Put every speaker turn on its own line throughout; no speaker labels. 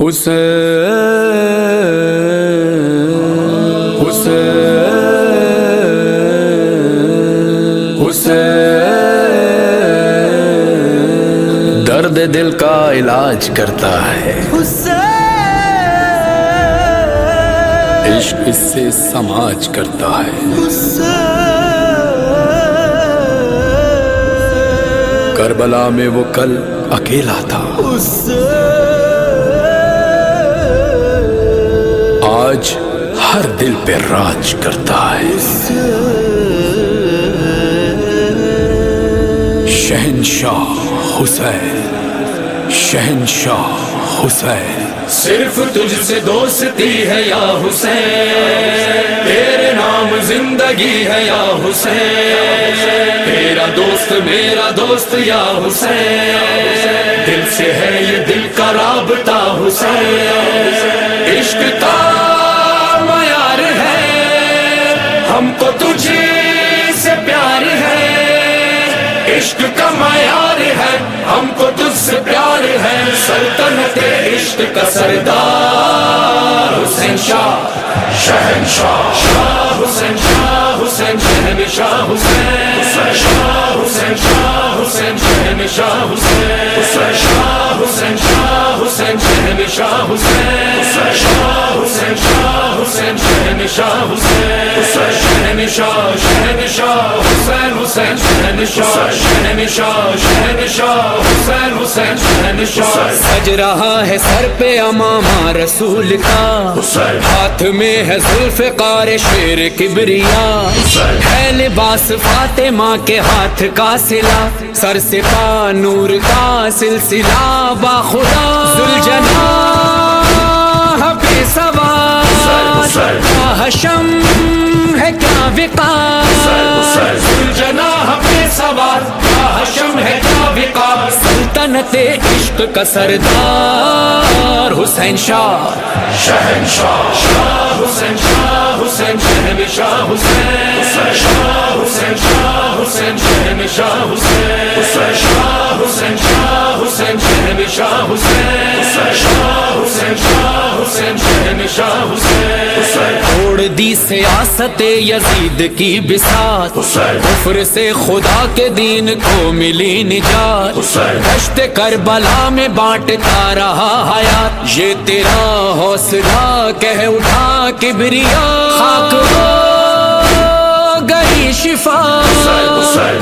حسین درد دل کا علاج کرتا ہے۔ حسین۔ عشق اس سے سماج کرتا ہے۔ کربلا میں وہ کل اکیلا تھا۔ آج ہر دل پہ راج کرتا ہے۔ شہنشاہ حسین شہنشاہ حسین۔
صرف تجھ سے دوستی ہے یا حسین؟ تیرے نام زندگی ہے یا حسین؟ تیرا دوست میرا دوست یا حسین؟ دل سے ہے یہ دل کا رابطہ حسین؟ عشق کا معیار ہے، ہم کو تجھے سے پیار ہے۔ عشق کا معیار ہے۔ ہم کو تجھ سے پیار ہے سلطنت عشق کا سردار حسین شاہ شہنشاہ شاہ حسین شاہ حسین شہن شاہ حسین شاہ حسین شاہ حسین شہن شاہ حسین شاہ حسین شاہ حسین شہن شاہ حسین شاہ حسین شاہ حسین شہن شاہ حسین شہن شاہ شہن شاہ حسین
سج رہا ہے سر پہ اماما رسول کا ہاتھ میں ہے زلف قار شیر کبریا ہے لباس فاطمہ کے ہاتھ کا سلا سر سے پا نور کا سلسلہ با خدا زلجنا حشم ہے کیا وقار
جناح پہ سوار حشم ہے کیا وقار
سلطنت عشق کا سردار حسین شاہ
شہنشاہ شاہ حسین شاہ حسین شہن شاہ حسین شاہ حسین شاہ حسین شہن شاہ حسین شاہ حسین شاہ حسین شہن شاہ حسین شاہ حسین شاہ حسین شہن شاہ حسین
دی سیاست یزید کی بسات کفر سے خدا کے دین کو ملی نجات۔ دشت کربلا میں بانٹتا رہا حیات۔ یہ تیرا حوصلہ کہہ اٹھا کبریا۔ خاک ہو گئی شفا۔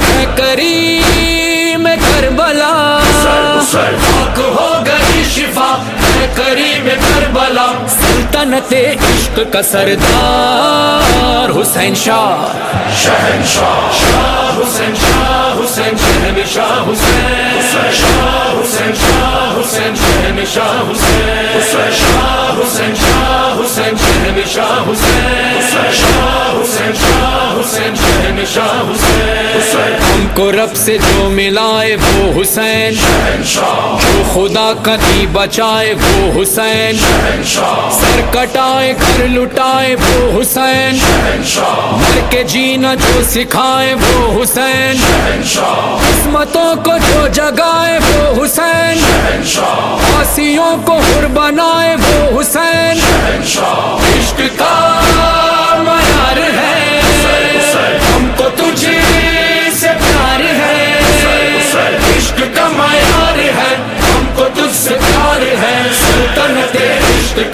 ہے کریم کربلا۔
ہو گئی شفا۔ کریم کربلا
سلطنت عشق کا سردار حسین شاہ۔
شہنشاہ شاہ حسین شاہ حسین شہن شاہ حسین۔ شاہ حسین شاہ حسین شہن شاہ حسین۔ شاہ حسین شاہ حسین شہن شاہ حسین۔ شاہ حسین شاہ حسین شہن شاہ حسین۔
کو رب سے جو ملائے وہ حسین۔ جو خدا کا دی بچائے وہ حسین۔ سر کٹائے گھر لٹائے وہ حسین۔ مر کے جینا جو سکھائے وہ حسین۔ قسمتوں کو جو جگائے وہ حسین۔ آسیوں کو ہر بنائے وہ حسین۔ عشق کا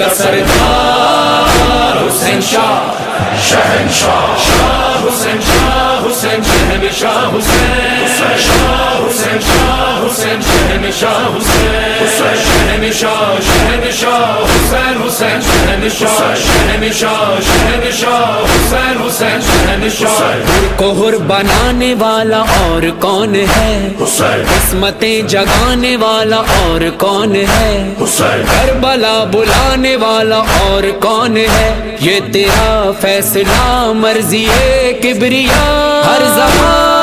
کا سردار حسین شاہ شہنشاہ شاہ حسین شاہ حسین شہن شاہ حسین شاہ حسین شاہ حسین شہن شاہ حسین حسین شہن شاہ شہن شاہ حسین حسین شہن شاہ شہن شاہ شہن شاہ حسین حسین شہن شاہ
کوہر بنانے والا اور کون ہے؟
حسین
قسمتیں جگانے والا اور کون ہے؟
حسین
کربلا بلانے والا اور کون ہے؟ یہ تیرا فیصلہ، مرضی ہے، کبریا۔ ہر زمان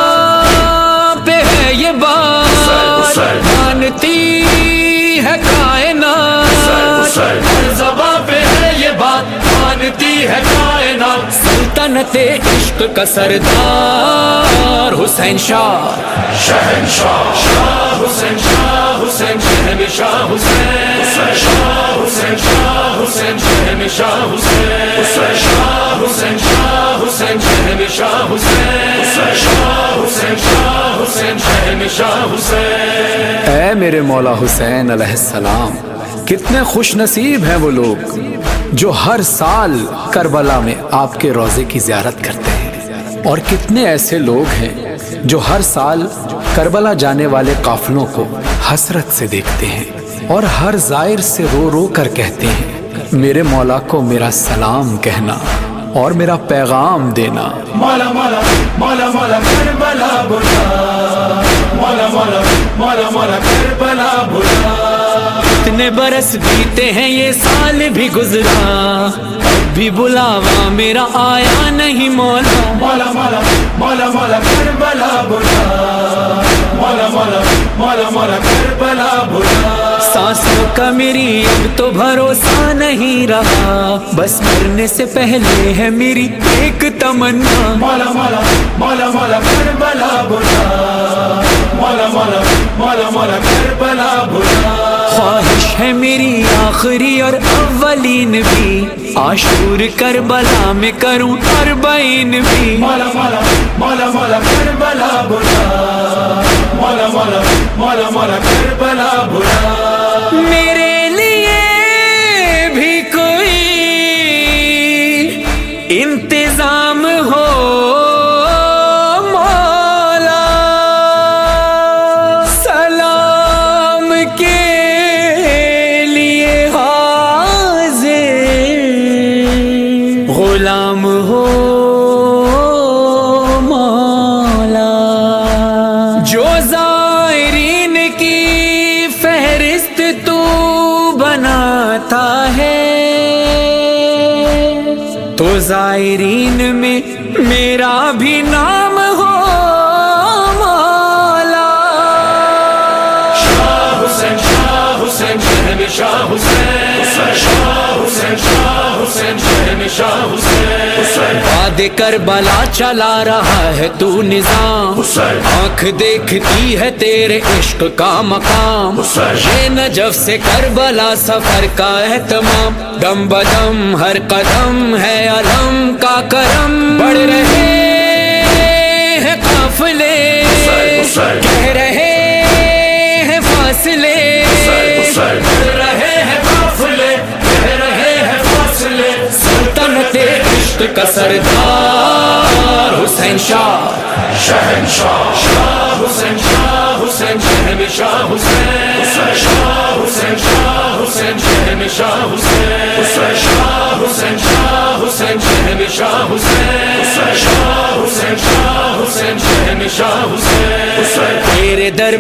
ہے یہ بات
حسین
مانتی ہے کائنات
حسین ہر زباں پہ مانتی ہے کائنات۔
سلطنت عشق کا سردار حسین شاہ۔
شہنشاہ شاہ۔ حسین شاہ حسین شہن شاہ حسین۔ شاہ۔ حسین شاہ حسین شہن شاہ حسین۔ شاہ حسین شاہ حسین شہن شاہ حسین۔ شاہ حسین۔
اے میرے مولا حسین علیہ السلام کتنے خوش نصیب ہیں وہ لوگ جو ہر سال کربلا میں آپ کے روزے کی زیارت کرتے ہیں۔ اور کتنے ایسے لوگ ہیں جو ہر سال کربلا جانے والے قافلوں کو حسرت سے دیکھتے ہیں اور ہر زائر سے رو رو کر کہتے ہیں میرے مولا کو میرا سلام کہنا اور میرا پیغام دینا۔
مولا مولا مولا مولا کربلا بلا مولا مولا مولا مولا کربلا بلا
اتنے برس بیتے ہیں یہ سال بھی گزرا اب بھی بلاوا میرا آیا نہیں مولا
مولا مولا مولا مولا کربلا بلا مولا مولا مولا مولا کربلا بلا
سانسوں کا میری اب تو بھروسہ نہیں رہا بس مرنے سے پہلے ہے میری ایک تمنا
مولا مولا مولا مولا کربلا بلا مولا مولا مولا مولا کربلا بلا
خواہش ہے میری آخری اور اولین بھی۔ آشور کربلا میں کروں اربعین بھی۔
مولا مولا مولا مولا کربلا بلا مولا مولا مولا مولا کربلا بلا
تو زائرین میں میرا بھی نام
حسین شہن شاہ حسین.
وعد کربلا چلا رہا ہے تو نظام. آنکھ دیکھتی ہے تیرے عشق کا مقام. یہ نجف سے کربلا سفر کا اہتمام. دم بدم ہر قدم ہے علم کا کرم. بڑھ رہے ہیں قافلے. کہہ رہے ہیں فاصلے. کا سردار حسین شاہ
شہنشاہ شاہ حسین شاہ، حسین شہن شاہ حسین شاہ حسین شاہ، حسین شہن شاہ، حسین شاہ حسین شاہ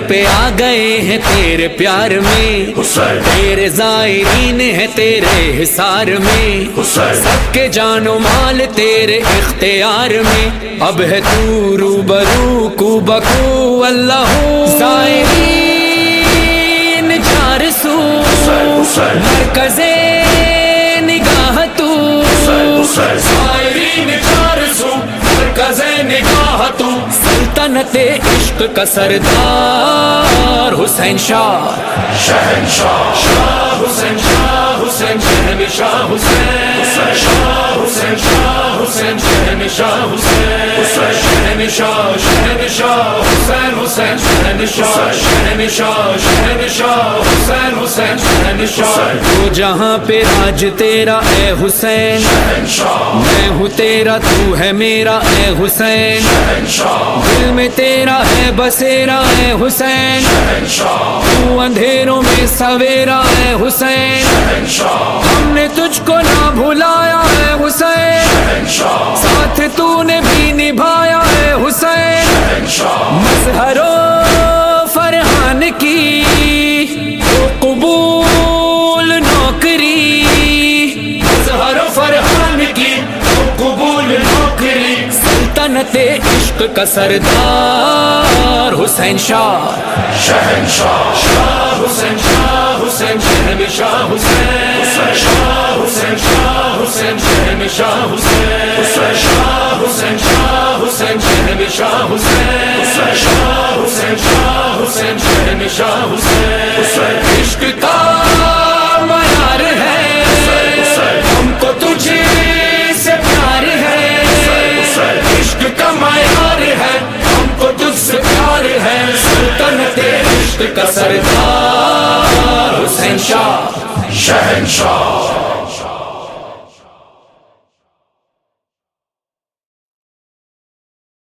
پہ آ گئے ہیں تیرے پیار میں۔ تیرے زائرین ہیں تیرے حصار میں۔ سب کے جان و مال تیرے اختیار میں۔ اب ہے تو روبرو کو بکو اللہ۔ زائرین چار سو۔ مرکز نگاہ تو۔
زائرین چار سو۔ مرکز نگاہ تو۔
سلطنت عشق کا سردار حسین شاہ
شہنشاہ شاہ حسین شاہ حسین شہن شاہ حسین شاہ حسین شاہ حسین شہن شاہ حسین شہن شاہ شہن شاہ حسین حسین شہن شاہ شہن شاہ شہن شاہ حسین حسین شہن شاہ
تو جہاں پہ راج تیرا اے حسین میں ہوں تیرا تو ہے میرا اے حسین دل میں تیرا ہے بسیرا اے حسین تو اندھیروں میں سویرا اے حسین ہم نے تجھ کو نہ بھلایا اے حسین ساتھ تو نے بھی نبھایا اے حسین عشق کا سردار حسین شاہ۔
شہنشاہ شاہ حسین شاہ، حسین شہن شاہ حسین شاہ حسین شاہ حسین شہن شاہ حسین شاہ حسین شاہ حسین شہن شاہ حسین شاہ حسین شاہ حسین شہن شاہ حسین۔ عشق کا عشق کا سردار حسین شاہ شہنشاہ۔